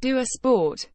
Do a sport.